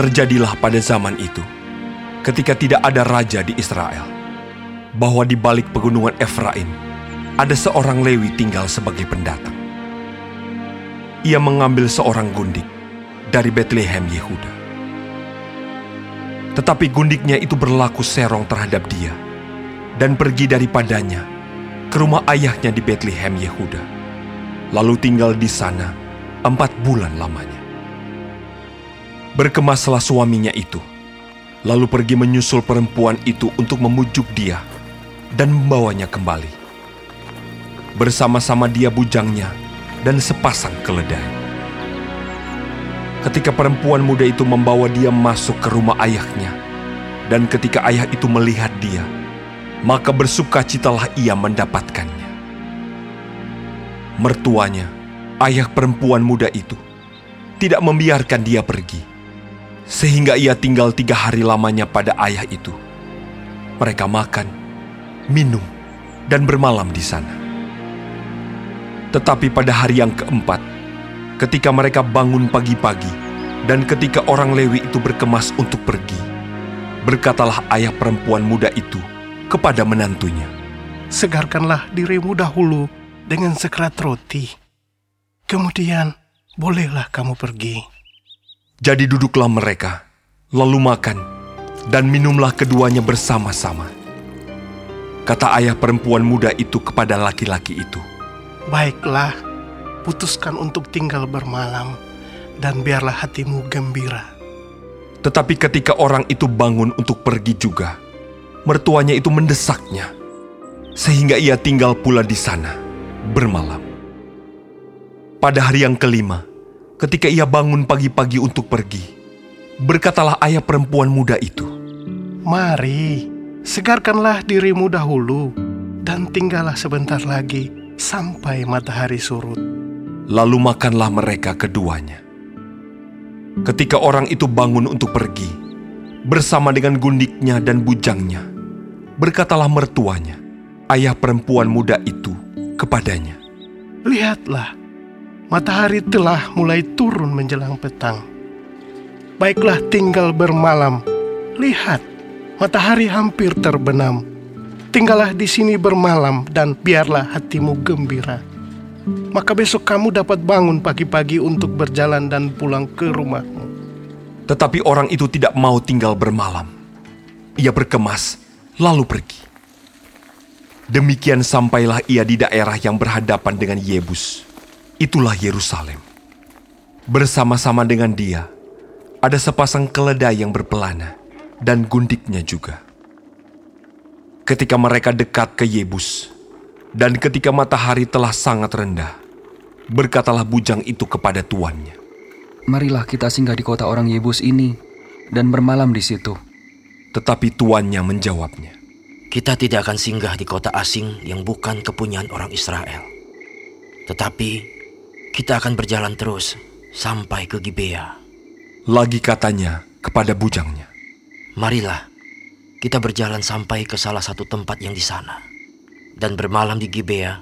Terjadilah pada zaman itu, ketika tidak ada raja di Israel, bahwa di balik pegunungan Efraim ada seorang Lewi tinggal sebagai pendatang. Ia mengambil seorang gundik dari Bethlehem Yehuda. Tetapi gundiknya itu berlaku serong terhadap dia dan pergi daripadanya ke rumah ayahnya di Bethlehem Yehuda. Lalu tinggal di sana empat bulan lamanya. Berkemaslah suaminya itu, lalu pergi menyusul perempuan itu untuk memujuk dia dan membawanya kembali. Bersama-sama dia bujangnya dan sepasang keledai. Ketika perempuan muda itu membawa dia masuk ke rumah ayahnya, dan ketika ayah itu melihat dia, maka bersukacitalah ia mendapatkannya. Mertuanya, ayah perempuan muda itu, tidak membiarkan dia pergi sehingga ia tinggal tiga hari lamanya pada ayah itu. Mereka makan, minum, dan bermalam di sana. Tetapi pada hari yang keempat, ketika mereka bangun pagi-pagi, dan ketika orang Lewi itu berkemas untuk pergi, berkatalah ayah perempuan muda itu kepada menantunya, Segarkanlah dirimu dahulu dengan sekerat roti. Kemudian, bolehlah kamu pergi. Jadi duduklah mereka, lalu makan, dan minumlah keduanya bersama-sama. Kata ayah perempuan muda itu kepada laki-laki itu, Baiklah, putuskan untuk tinggal bermalam, dan biarlah hatimu gembira. Tetapi ketika orang itu bangun untuk pergi juga, mertuanya itu mendesaknya, sehingga ia tinggal pula di sana, bermalam. Pada hari yang kelima, ketika ia bangun pagi-pagi untuk pergi, berkatalah ayah perempuan muda itu, Mari, segarkanlah dirimu dahulu, dan tinggallah sebentar lagi sampai matahari surut. Lalu makanlah mereka keduanya. Ketika orang itu bangun untuk pergi, bersama dengan gundiknya dan bujangnya, berkatalah mertuanya, ayah perempuan muda itu, kepadanya, Lihatlah, matahari telah mulai turun menjelang petang. Baiklah tinggal bermalam. Lihat, matahari hampir terbenam. Tinggallah di sini bermalam dan biarlah hatimu gembira. Maka besok kamu dapat bangun pagi-pagi untuk berjalan dan pulang ke rumahmu. Tetapi orang itu tidak mau tinggal bermalam. Ia berkemas, lalu pergi. Demikian sampailah ia di daerah yang berhadapan dengan Yebus. Itulah Yerusalem. Bersama-sama dengan dia, ada sepasang keledai yang berpelana dan gundiknya juga. Ketika mereka dekat ke Yebus, dan ketika matahari telah sangat rendah, berkatalah bujang itu kepada tuannya. Marilah kita singgah di kota orang Yebus ini dan bermalam di situ. Tetapi tuannya menjawabnya, Kita tidak akan singgah di kota asing yang bukan kepunyaan orang Israel. Tetapi kita akan berjalan terus sampai ke Gibea. Lagi katanya kepada bujangnya, Marilah kita berjalan sampai ke salah satu tempat yang di sana dan bermalam di Gibea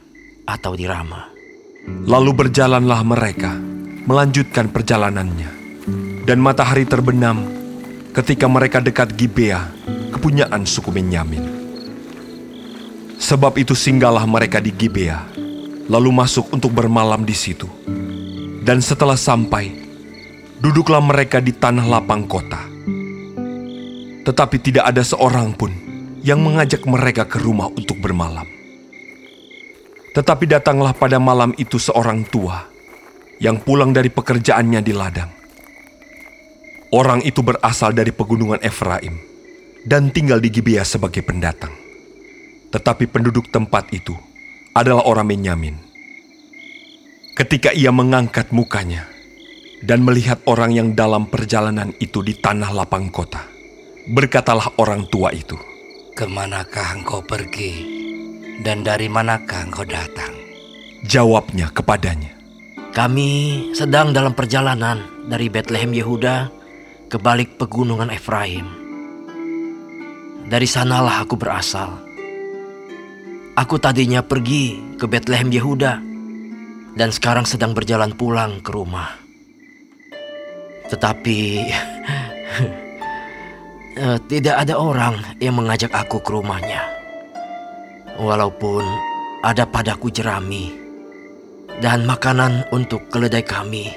atau di Rama. Lalu berjalanlah mereka, melanjutkan perjalanannya. Dan matahari terbenam ketika mereka dekat Gibea, kepunyaan suku Benyamin. Sebab itu singgahlah mereka di Gibea, lalu masuk untuk bermalam di situ. Dan setelah sampai, duduklah mereka di tanah lapang kota. Tetapi tidak ada seorang pun yang mengajak mereka ke rumah untuk bermalam. Tetapi datanglah pada malam itu seorang tua yang pulang dari pekerjaannya di ladang. Orang itu berasal dari pegunungan Efraim dan tinggal di Gibea sebagai pendatang. Tetapi penduduk tempat itu adalah orang Benyamin. Ketika ia mengangkat mukanya dan melihat orang yang dalam perjalanan itu di tanah lapang kota, berkatalah orang tua itu, Ke manakah engkau pergi? Dan dari manakah engkau datang? Jawabnya kepadanya, Kami sedang dalam perjalanan dari Bethlehem Yehuda ke balik pegunungan Efraim. Dari sanalah aku berasal. Aku tadinya pergi ke Bethlehem Yehuda dan sekarang sedang berjalan pulang ke rumah. Tetapi Eh, tidak ada orang yang mengajak aku ke rumahnya. Walaupun ada padaku jerami dan makanan untuk keledai kami,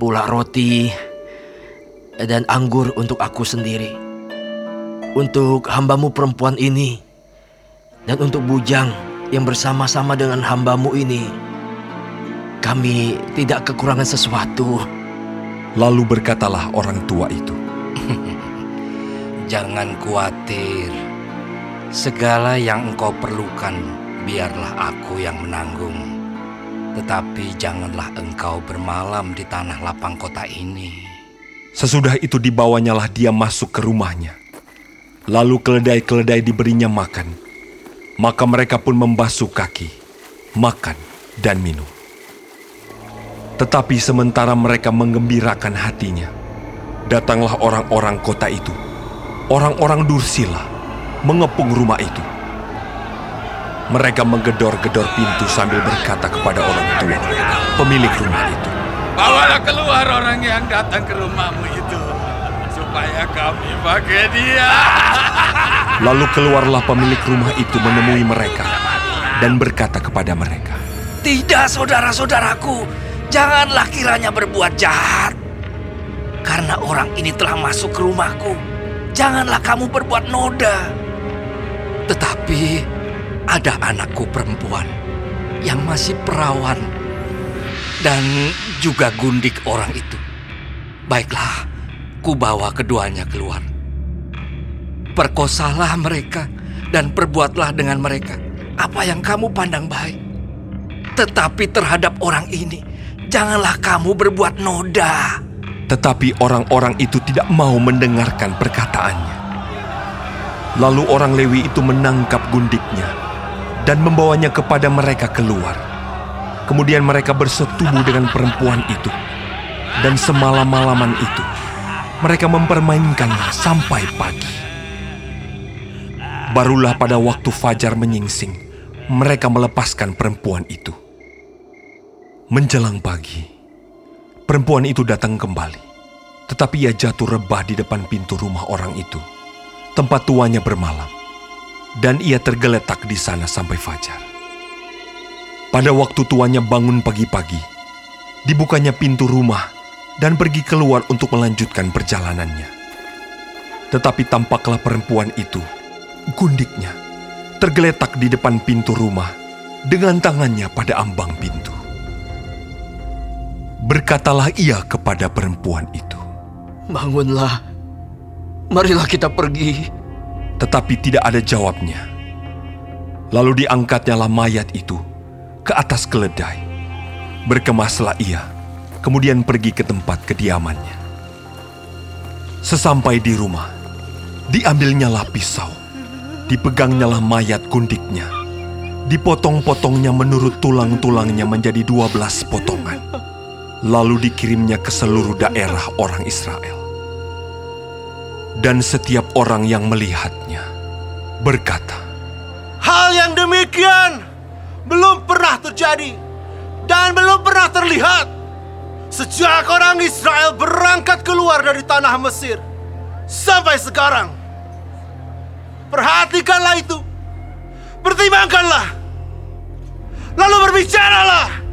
pula roti dan anggur untuk aku sendiri, untuk hambamu perempuan ini, dan untuk bujang yang bersama-sama dengan hambamu ini. Kami tidak kekurangan sesuatu. Lalu berkatalah orang tua itu, Jangan khawatir. Segala yang engkau perlukan, biarlah aku yang menanggung. Tetapi janganlah engkau bermalam di tanah lapang kota ini. Sesudah itu dibawanyalah dia masuk ke rumahnya. Lalu keledai-keledai diberinya makan. Maka mereka pun membasuh kaki, makan, dan minum. Tetapi sementara mereka menggembirakan hatinya, datanglah orang-orang kota itu, orang-orang Dursila, mengepung rumah itu. Mereka menggedor-gedor pintu sambil berkata kepada orang tua, pemilik rumah itu, Bawalah keluar orang yang datang ke rumahmu itu supaya kami pakai dia. Lalu keluarlah pemilik rumah itu menemui mereka dan berkata kepada mereka, Tidak saudara-saudaraku, janganlah kiranya berbuat jahat. Karena orang ini telah masuk ke rumahku, janganlah kamu berbuat noda. Tetapi ada anakku perempuan yang masih perawan dan juga gundik orang itu. Baiklah, ku bawa keduanya keluar. Perkosalah mereka dan perbuatlah dengan mereka apa yang kamu pandang baik. Tetapi terhadap orang ini, janganlah kamu berbuat noda. Tetapi orang-orang itu tidak mau mendengarkan perkataannya. Lalu orang Lewi itu menangkap gundiknya dan membawanya kepada mereka keluar. Kemudian mereka bersetubuh dengan perempuan itu. Dan semalam-malaman itu, mereka mempermainkannya sampai pagi. Barulah pada waktu fajar menyingsing, mereka melepaskan perempuan itu. Menjelang pagi, perempuan itu datang kembali. Tetapi ia jatuh rebah di depan pintu rumah orang itu, tempat tuanya bermalam. Dan ia tergeletak di sana sampai fajar. Pada waktu tuanya bangun pagi-pagi, dibukanya pintu rumah dan pergi keluar untuk melanjutkan perjalanannya. Tetapi tampaklah perempuan itu, gundiknya, tergeletak di depan pintu rumah dengan tangannya pada ambang pintu. Berkatalah ia kepada perempuan itu, Bangunlah, marilah kita pergi. tetapi tidak ada jawabnya. Lalu diangkatnyalah mayat itu ke atas keledai. Berkemaslah ia, kemudian pergi ke tempat kediamannya. Sesampai di rumah, diambilnyalah pisau, dipegangnyalah mayat gundiknya, dipotong-potongnya menurut tulang-tulangnya menjadi dua belas potongan, lalu dikirimnya ke seluruh daerah orang Israel. Dan setiap orang yang melihatnya berkata, Hal yang demikian belum pernah terjadi dan belum pernah terlihat sejak orang Israel berangkat keluar dari tanah Mesir sampai sekarang. Perhatikanlah itu, pertimbangkanlah, lalu berbicaralah